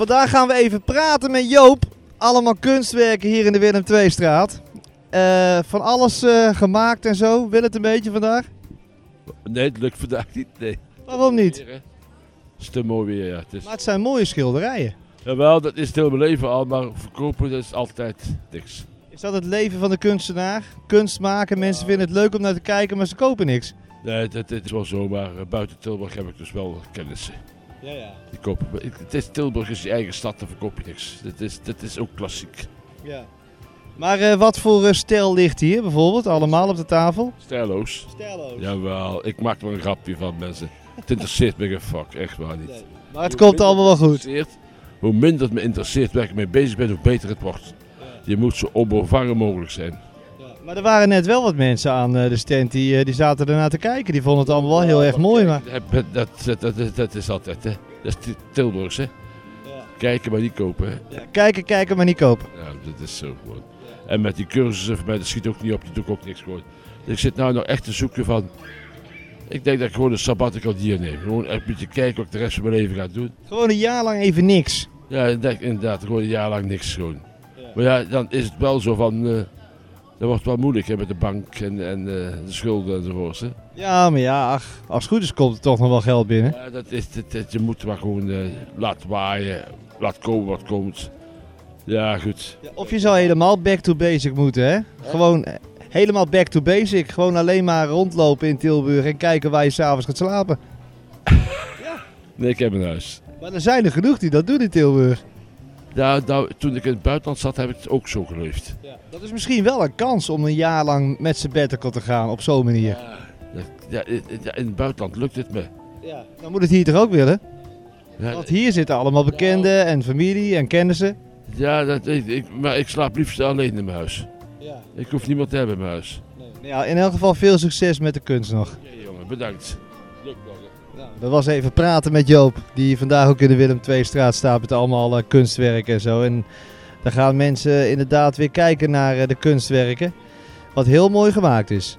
Vandaag gaan we even praten met Joop. Allemaal kunstwerken hier in de Willem II-straat. Eh, van alles eh, gemaakt en zo. Wil het een beetje vandaag? Nee, het lukt vandaag niet. Nee. Waarom niet? Het is te mooi weer, ja. Het is... Maar het zijn mooie schilderijen. Jawel, dat is het hele leven al, maar verkopen dat is altijd niks. Is dat het leven van de kunstenaar? Kunst maken, mensen vinden het leuk om naar te kijken, maar ze kopen niks. Nee, dat, dat is wel zo, maar eh, buiten Tilburg heb ik dus wel kennissen. Ja, ja. Die kopen. Het is, Tilburg is je eigen stad, dan verkoop je niks. Dat is, is ook klassiek. ja. Maar eh, wat voor eh, stijl ligt hier bijvoorbeeld? Allemaal op de tafel? Stijloos. Stijloos. Jawel, ik maak er een grapje van mensen. Het interesseert me geen fuck, echt waar niet. Nee. Maar het komt allemaal wel goed. Hoe minder het me interesseert waar ik mee bezig ben, hoe beter het wordt. Je moet zo onbevangen mogelijk zijn. Maar er waren net wel wat mensen aan eh, de stand die, eh, die zaten ernaar te kijken. Die vonden het allemaal wel heel erg mooi. Maar... Dat, dat, dat, dat, is- dat altijd, hè. Dat is Tilburgs, hè. Kijken, maar niet kopen, hè. Ja, kijken, kijken, maar niet kopen. Ja, dat is zo gewoon. En met die cursussen van mij, dat schiet ook niet op, die doe ik ook niks gewoon. Dus ik zit nou nog echt te zoeken van... Ik denk dat ik gewoon een sabbatical hier neem. Gewoon een beetje kijken wat ik de rest van mijn leven ga doen. Gewoon een jaar lang even niks. Ja, inderdaad, gewoon een jaar lang niks gewoon. Maar ja, dan is het wel zo van... eh dat wordt wel moeilijk hè, met de bank en, en eh, de schulden enzovoort. Hè. Ja, maar ja, ach, als het goed is komt er toch nog wel geld binnen. Ja, dat is, dat, dat- je moet maar gewoon eh laten waaien, laat komen wat komt. Ja, goed. Ja, of je zou helemaal back to basic moeten, hè? Gewoon eh, helemaal back to basic. Gewoon alleen maar rondlopen in Tilburg en kijken waar je s'avonds gaat slapen. Nee, ik heb een huis. Maar er zijn er genoeg die dat doen in Tilburg. Ja, nou, toen ik in het buitenland zat, heb ik het ook zo geleefd. Dat is misschien wel een kans om een jaar lang met sabbatical te gaan op zo'n manier. Ja, ja, in, ja, het buitenland lukt het me. Ja. Dan moet het hier toch ook willen? Ja, Want hier zitten allemaal bekenden en familie en kennissen. ja dat, ik, ik- maar ik slaap liefst alleen in mijn huis. Ja. Ik hoef niemand te hebben in mijn huis. ja, in elk geval veel succes met de kunst nog. Ja, jongen, bedankt. Dat was even praten met Joop, die vandaag ook in de Willem II-straat staat met allemaal eh, kunstwerken en zo. En daar gaan mensen inderdaad weer kijken naar eh, de kunstwerken, wat heel mooi gemaakt is.